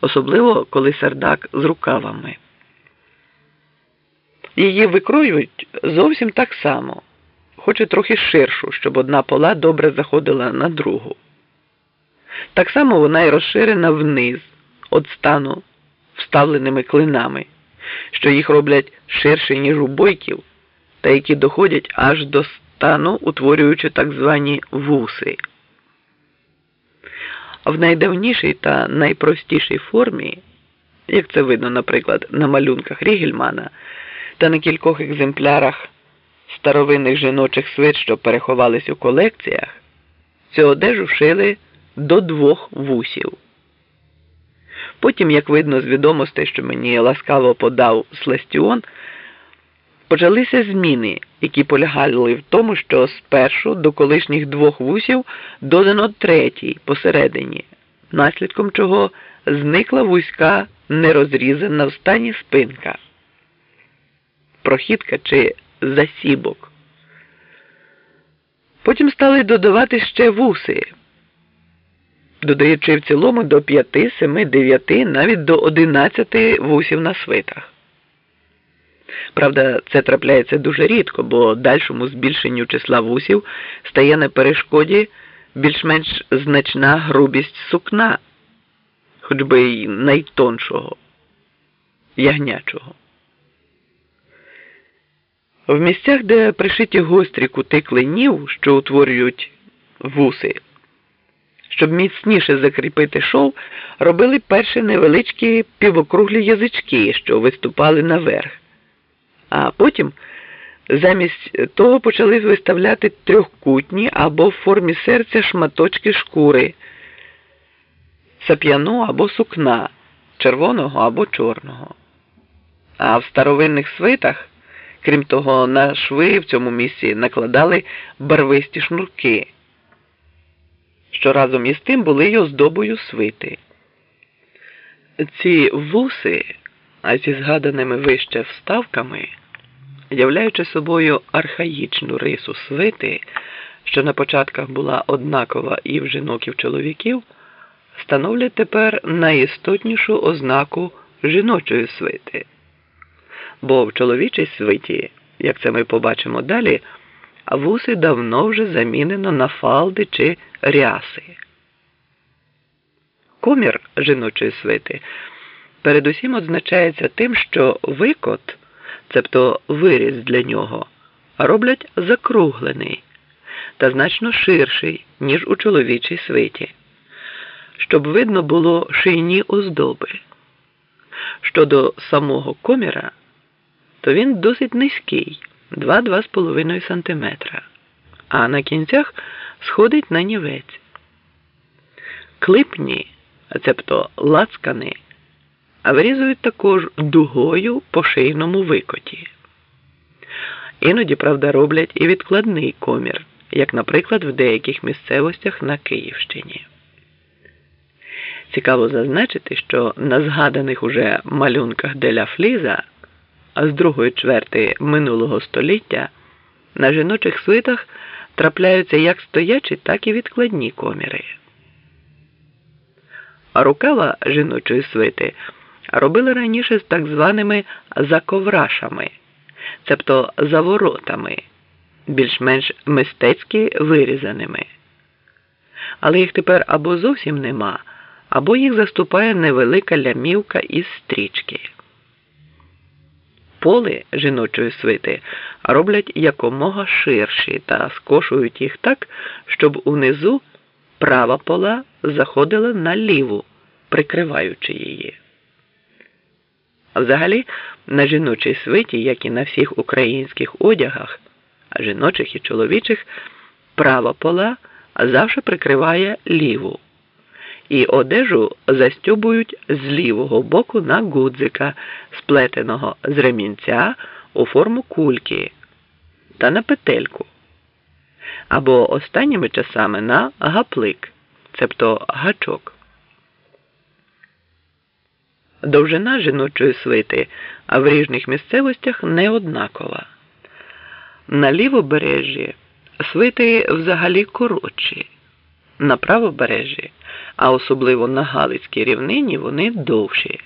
особливо коли сердак з рукавами. Її викроюють зовсім так само, хоч і трохи ширшу, щоб одна пола добре заходила на другу. Так само вона й розширена вниз, від стану вставленими клинами, що їх роблять ширше, ніж у бойків, та які доходять аж до стану, утворюючи так звані вуси. В найдавнішій та найпростішій формі, як це видно, наприклад, на малюнках Рігельмана та на кількох екземплярах старовинних жіночих свит, що переховались у колекціях, цю одежу шили до двох вусів. Потім, як видно з відомостей, що мені ласкаво подав Сластіон, почалися зміни, які полягали в тому, що спершу до колишніх двох вусів додано третій посередині, наслідком чого зникла вузька нерозрізана в стані спинка, прохідка чи засібок. Потім стали додавати ще вуси додаючи в цілому до 5, 7, 9, навіть до 11 вусів на свитах. Правда, це трапляється дуже рідко, бо дальшому збільшенню числа вусів стає на перешкоді більш-менш значна грубість сукна, хоч би й найтоншого, ягнячого. В місцях, де пришиті гострі кути клинів, що утворюють вуси, щоб міцніше закріпити шов, робили перші невеличкі півокруглі язички, що виступали наверх. А потім замість того почали виставляти трьохкутні або в формі серця шматочки шкури, сап'яну або сукна, червоного або чорного. А в старовинних свитах, крім того, на шви в цьому місці накладали барвисті шнурки що разом із тим були й оздобою свити. Ці вуси, а зі згаданими вище вставками, являючи собою архаїчну рису свити, що на початках була однакова і в жінок, і в чоловіків, становлять тепер найістотнішу ознаку жіночої свити. Бо в чоловічій свиті, як це ми побачимо далі, вуси давно вже замінено на фалди чи ряси. Комір жіночої свити передусім означається тим, що викот, цебто виріз для нього, роблять закруглений та значно ширший, ніж у чоловічій свиті, щоб видно було шийні оздоби. Щодо самого коміра, то він досить низький. 2-2,5 см, а на кінцях сходить на нівець. Клипні, цебто лацкани, вирізують також дугою по шийному викоті. Іноді, правда, роблять і відкладний комір, як, наприклад, в деяких місцевостях на Київщині. Цікаво зазначити, що на згаданих уже малюнках Деля Фліза а з другої чверти минулого століття на жіночих свитах трапляються як стоячі, так і відкладні коміри. А рукава жіночої свити робили раніше з так званими заковрашами, цебто заворотами, більш-менш мистецьки вирізаними. Але їх тепер або зовсім нема, або їх заступає невелика лямівка із стрічки поли жіночої свити роблять якомога ширші та скошують їх так, щоб унизу права пола заходила на ліву, прикриваючи її. Взагалі, на жіночій свиті, як і на всіх українських одягах, жіночих і чоловічих, права пола завжди прикриває ліву і одежу застюбують з лівого боку на гудзика, сплетеного з ремінця у форму кульки та на петельку, або останніми часами на гаплик, цебто гачок. Довжина жіночої свити, а в ріжних місцевостях не однакова. На лівобережжі свити взагалі коротші, на правобережжі а особливо на Галицькій рівнині вони довші.